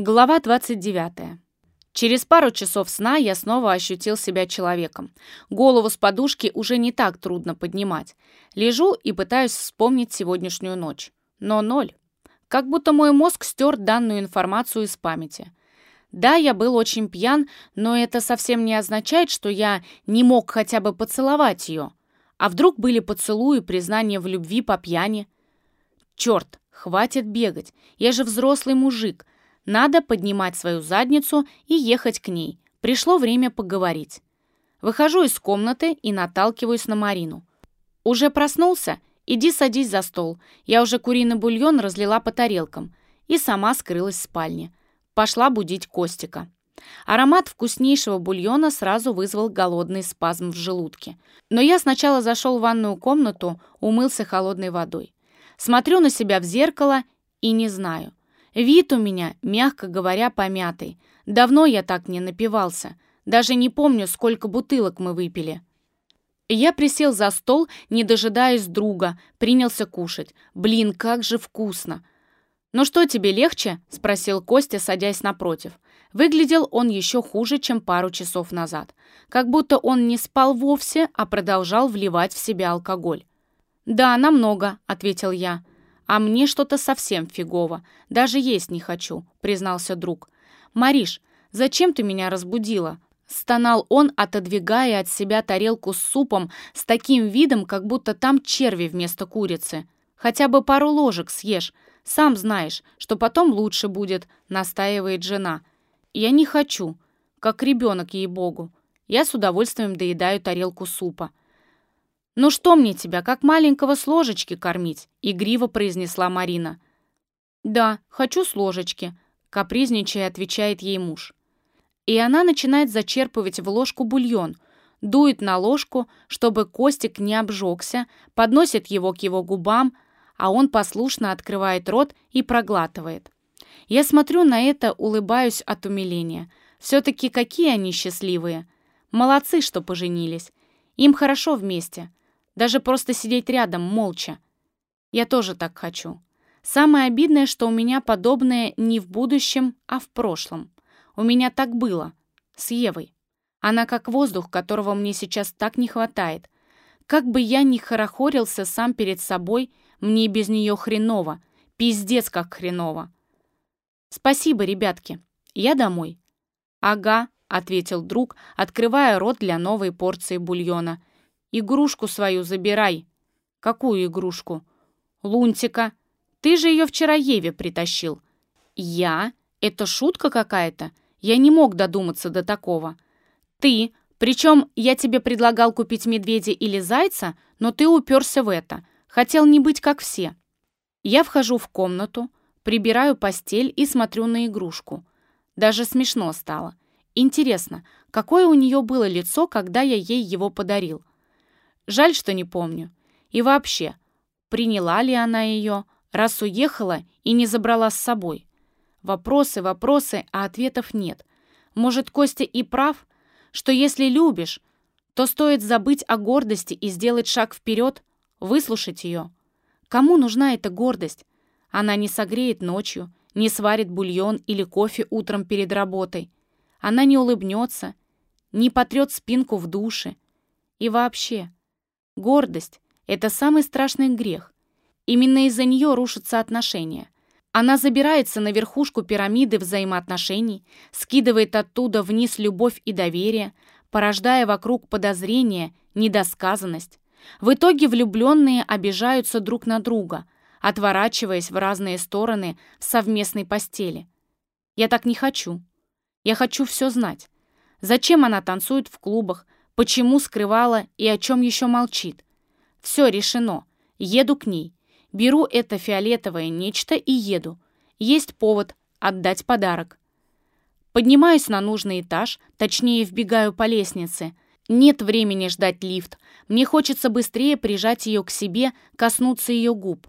Глава 29. Через пару часов сна я снова ощутил себя человеком. Голову с подушки уже не так трудно поднимать. Лежу и пытаюсь вспомнить сегодняшнюю ночь. Но ноль. Как будто мой мозг стер данную информацию из памяти. Да, я был очень пьян, но это совсем не означает, что я не мог хотя бы поцеловать ее. А вдруг были поцелуи, признания в любви по пьяни? Черт, хватит бегать. Я же взрослый мужик. Надо поднимать свою задницу и ехать к ней. Пришло время поговорить. Выхожу из комнаты и наталкиваюсь на Марину. «Уже проснулся? Иди садись за стол. Я уже куриный бульон разлила по тарелкам». И сама скрылась в спальне. Пошла будить Костика. Аромат вкуснейшего бульона сразу вызвал голодный спазм в желудке. Но я сначала зашел в ванную комнату, умылся холодной водой. Смотрю на себя в зеркало и не знаю, Вид у меня, мягко говоря, помятый. Давно я так не напивался. Даже не помню, сколько бутылок мы выпили. Я присел за стол, не дожидаясь друга, принялся кушать. Блин, как же вкусно! «Ну что, тебе легче?» — спросил Костя, садясь напротив. Выглядел он еще хуже, чем пару часов назад. Как будто он не спал вовсе, а продолжал вливать в себя алкоголь. «Да, намного», — ответил я. «А мне что-то совсем фигово. Даже есть не хочу», — признался друг. «Мариш, зачем ты меня разбудила?» Стонал он, отодвигая от себя тарелку с супом с таким видом, как будто там черви вместо курицы. «Хотя бы пару ложек съешь. Сам знаешь, что потом лучше будет», — настаивает жена. «Я не хочу. Как ребенок, ей-богу. Я с удовольствием доедаю тарелку супа. «Ну что мне тебя, как маленького с ложечки кормить?» — игриво произнесла Марина. «Да, хочу с ложечки», — капризничая отвечает ей муж. И она начинает зачерпывать в ложку бульон, дует на ложку, чтобы Костик не обжегся, подносит его к его губам, а он послушно открывает рот и проглатывает. Я смотрю на это, улыбаюсь от умиления. Все-таки какие они счастливые. Молодцы, что поженились. Им хорошо вместе. Даже просто сидеть рядом, молча. Я тоже так хочу. Самое обидное, что у меня подобное не в будущем, а в прошлом. У меня так было. С Евой. Она как воздух, которого мне сейчас так не хватает. Как бы я ни хорохорился сам перед собой, мне без нее хреново. Пиздец как хреново. Спасибо, ребятки. Я домой. Ага, ответил друг, открывая рот для новой порции бульона. Игрушку свою забирай». «Какую игрушку?» «Лунтика. Ты же ее вчера Еве притащил». «Я? Это шутка какая-то? Я не мог додуматься до такого». «Ты? Причем я тебе предлагал купить медведя или зайца, но ты уперся в это. Хотел не быть как все». Я вхожу в комнату, прибираю постель и смотрю на игрушку. Даже смешно стало. Интересно, какое у нее было лицо, когда я ей его подарил? Жаль, что не помню. И вообще, приняла ли она ее, раз уехала и не забрала с собой? Вопросы, вопросы, а ответов нет. Может, Костя и прав, что если любишь, то стоит забыть о гордости и сделать шаг вперед, выслушать ее. Кому нужна эта гордость? Она не согреет ночью, не сварит бульон или кофе утром перед работой. Она не улыбнется, не потрет спинку в душе. И вообще, Гордость — это самый страшный грех. Именно из-за нее рушатся отношения. Она забирается на верхушку пирамиды взаимоотношений, скидывает оттуда вниз любовь и доверие, порождая вокруг подозрения, недосказанность. В итоге влюбленные обижаются друг на друга, отворачиваясь в разные стороны в совместной постели. Я так не хочу. Я хочу все знать. Зачем она танцует в клубах, Почему скрывала и о чем еще молчит? Все решено. Еду к ней. Беру это фиолетовое нечто и еду. Есть повод отдать подарок. Поднимаюсь на нужный этаж, точнее вбегаю по лестнице. Нет времени ждать лифт. Мне хочется быстрее прижать ее к себе, коснуться ее губ.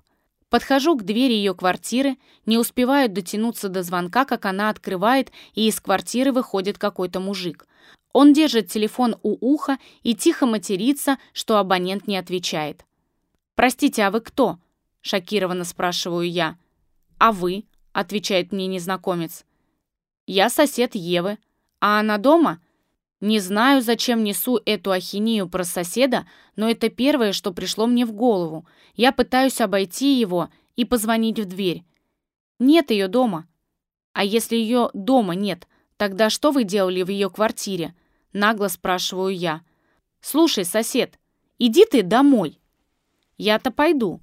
Подхожу к двери ее квартиры, не успеваю дотянуться до звонка, как она открывает, и из квартиры выходит какой-то мужик. Он держит телефон у уха и тихо матерится, что абонент не отвечает. «Простите, а вы кто?» — шокированно спрашиваю я. «А вы?» — отвечает мне незнакомец. Я сосед Евы. А она дома? Не знаю, зачем несу эту ахинею про соседа, но это первое, что пришло мне в голову. Я пытаюсь обойти его и позвонить в дверь. Нет ее дома. А если ее дома нет, тогда что вы делали в ее квартире? Нагло спрашиваю я. Слушай, сосед, иди ты домой. Я-то пойду.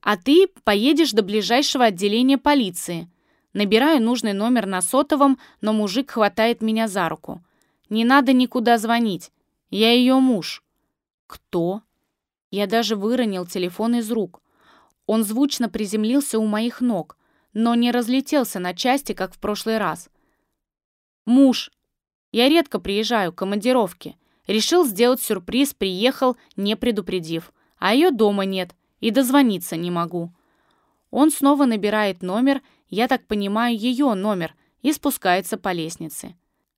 А ты поедешь до ближайшего отделения полиции. Набираю нужный номер на сотовом, но мужик хватает меня за руку. Не надо никуда звонить. Я ее муж. Кто? Я даже выронил телефон из рук. Он звучно приземлился у моих ног, но не разлетелся на части, как в прошлый раз. Муж. Я редко приезжаю, командировки. Решил сделать сюрприз, приехал, не предупредив. А ее дома нет, и дозвониться не могу. Он снова набирает номер, я так понимаю, ее номер, и спускается по лестнице.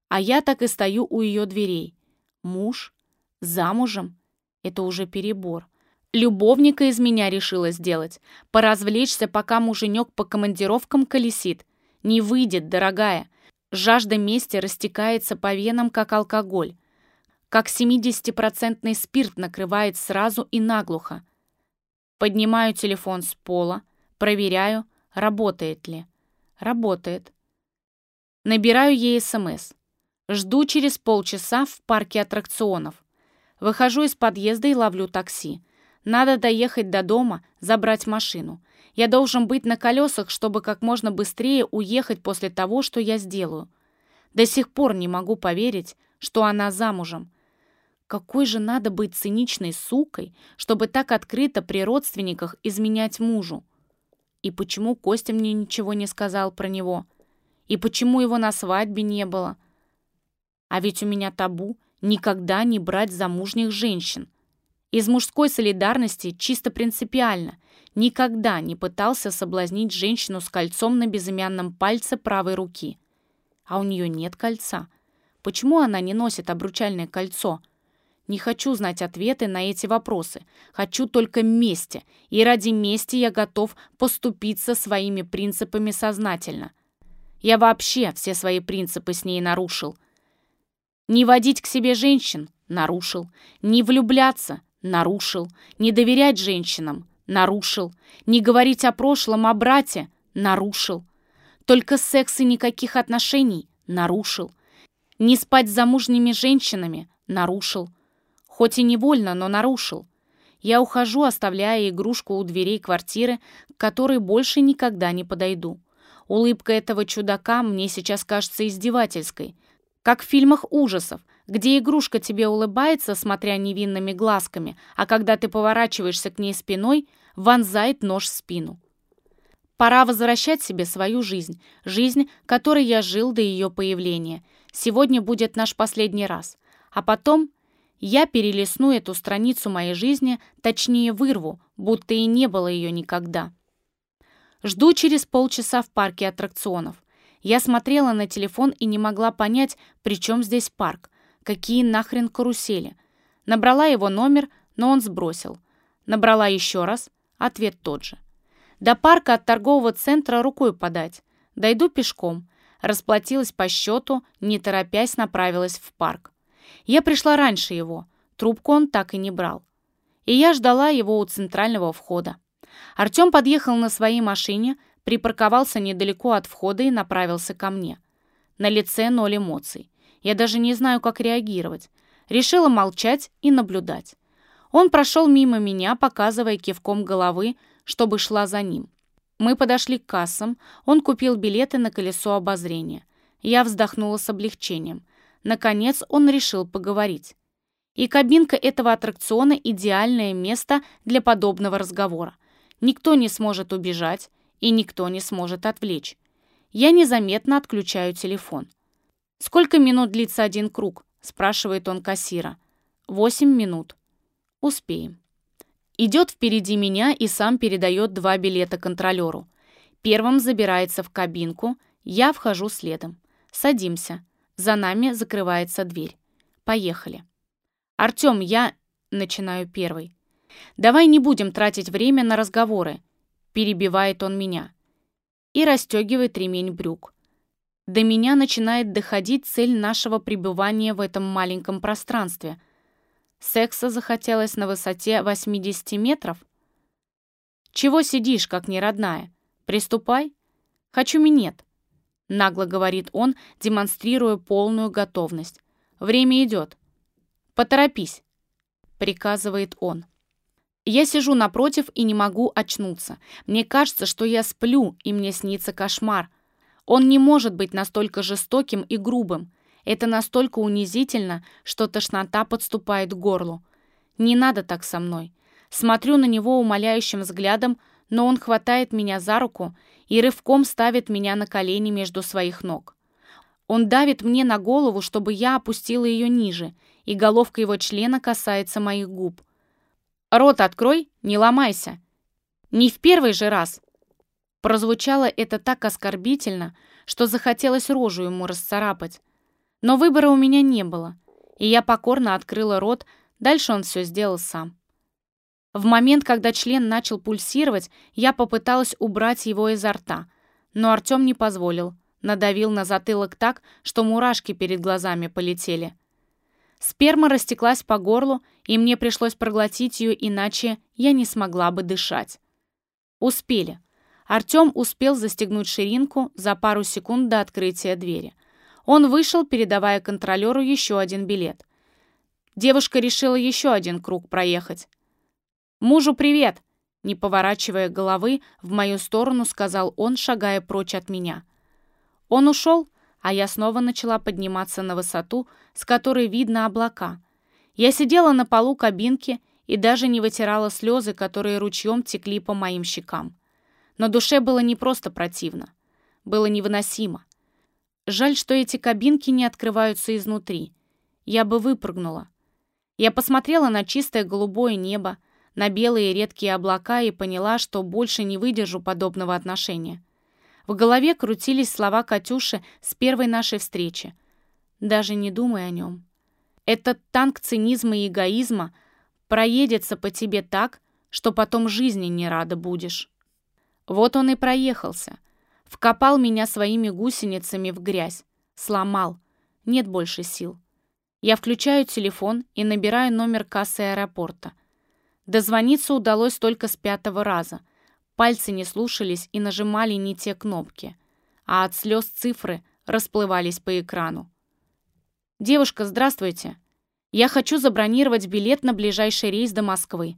А я так и стою у ее дверей. Муж? Замужем? Это уже перебор. Любовника из меня решила сделать. Поразвлечься, пока муженек по командировкам колесит. Не выйдет, дорогая. Жажда мести растекается по венам, как алкоголь. Как 70-процентный спирт накрывает сразу и наглухо. Поднимаю телефон с пола, проверяю, работает ли. Работает. Набираю ей СМС. Жду через полчаса в парке аттракционов. Выхожу из подъезда и ловлю такси. Надо доехать до дома, забрать машину. Я должен быть на колесах, чтобы как можно быстрее уехать после того, что я сделаю. До сих пор не могу поверить, что она замужем. Какой же надо быть циничной сукой, чтобы так открыто при родственниках изменять мужу? И почему Костя мне ничего не сказал про него? И почему его на свадьбе не было? А ведь у меня табу никогда не брать замужних женщин. Из мужской солидарности чисто принципиально. Никогда не пытался соблазнить женщину с кольцом на безымянном пальце правой руки. А у нее нет кольца. Почему она не носит обручальное кольцо? Не хочу знать ответы на эти вопросы. Хочу только мести. И ради мести я готов поступиться своими принципами сознательно. Я вообще все свои принципы с ней нарушил – не водить к себе женщин – нарушил. Не влюбляться – нарушил. Не доверять женщинам – нарушил. Не говорить о прошлом, о брате – нарушил. Только секс и никаких отношений – нарушил. Не спать с замужними женщинами – нарушил. Хоть и невольно, но нарушил. Я ухожу, оставляя игрушку у дверей квартиры, к которой больше никогда не подойду. Улыбка этого чудака мне сейчас кажется издевательской – как в фильмах ужасов, где игрушка тебе улыбается, смотря невинными глазками, а когда ты поворачиваешься к ней спиной, вонзает нож в спину. Пора возвращать себе свою жизнь, жизнь, которой я жил до ее появления. Сегодня будет наш последний раз. А потом я перелесну эту страницу моей жизни, точнее вырву, будто и не было ее никогда. Жду через полчаса в парке аттракционов. Я смотрела на телефон и не могла понять, при чем здесь парк. Какие нахрен карусели? Набрала его номер, но он сбросил. Набрала еще раз, ответ тот же. До парка от торгового центра рукой подать. Дойду пешком. Расплатилась по счету, не торопясь направилась в парк. Я пришла раньше его. Трубку он так и не брал. И я ждала его у центрального входа. Артем подъехал на своей машине, припарковался недалеко от входа и направился ко мне. На лице ноль эмоций. Я даже не знаю, как реагировать. Решила молчать и наблюдать. Он прошел мимо меня, показывая кивком головы, чтобы шла за ним. Мы подошли к кассам, он купил билеты на колесо обозрения. Я вздохнула с облегчением. Наконец он решил поговорить. И кабинка этого аттракциона – идеальное место для подобного разговора. Никто не сможет убежать, и никто не сможет отвлечь. Я незаметно отключаю телефон. «Сколько минут длится один круг?» – спрашивает он кассира. «Восемь минут». «Успеем». Идет впереди меня и сам передает два билета контролеру. Первым забирается в кабинку, я вхожу следом. Садимся. За нами закрывается дверь. Поехали. «Артем, я...» — начинаю первый. «Давай не будем тратить время на разговоры. Перебивает он меня. И расстегивает ремень брюк. До меня начинает доходить цель нашего пребывания в этом маленьком пространстве. Секса захотелось на высоте 80 метров? «Чего сидишь, как неродная? Приступай. Хочу минет», — нагло говорит он, демонстрируя полную готовность. «Время идет. Поторопись», — приказывает он. Я сижу напротив и не могу очнуться. Мне кажется, что я сплю, и мне снится кошмар. Он не может быть настолько жестоким и грубым. Это настолько унизительно, что тошнота подступает к горлу. Не надо так со мной. Смотрю на него умоляющим взглядом, но он хватает меня за руку и рывком ставит меня на колени между своих ног. Он давит мне на голову, чтобы я опустила ее ниже, и головка его члена касается моих губ. «Рот открой, не ломайся!» «Не в первый же раз!» Прозвучало это так оскорбительно, что захотелось рожу ему расцарапать. Но выбора у меня не было, и я покорно открыла рот, дальше он все сделал сам. В момент, когда член начал пульсировать, я попыталась убрать его изо рта, но Артем не позволил, надавил на затылок так, что мурашки перед глазами полетели. Сперма растеклась по горлу, и мне пришлось проглотить ее, иначе я не смогла бы дышать. Успели. Артем успел застегнуть ширинку за пару секунд до открытия двери. Он вышел, передавая контролеру еще один билет. Девушка решила еще один круг проехать. «Мужу привет!» Не поворачивая головы, в мою сторону сказал он, шагая прочь от меня. Он ушел, а я снова начала подниматься на высоту, с которой видно облака. Я сидела на полу кабинки и даже не вытирала слезы, которые ручьем текли по моим щекам. Но душе было не просто противно. Было невыносимо. Жаль, что эти кабинки не открываются изнутри. Я бы выпрыгнула. Я посмотрела на чистое голубое небо, на белые редкие облака и поняла, что больше не выдержу подобного отношения. В голове крутились слова Катюши с первой нашей встречи. «Даже не думай о нем. Этот танк цинизма и эгоизма проедется по тебе так, что потом жизни не рада будешь». Вот он и проехался. Вкопал меня своими гусеницами в грязь. Сломал. Нет больше сил. Я включаю телефон и набираю номер кассы аэропорта. Дозвониться удалось только с пятого раза. Пальцы не слушались и нажимали не те кнопки, а от слез цифры расплывались по экрану. «Девушка, здравствуйте. Я хочу забронировать билет на ближайший рейс до Москвы.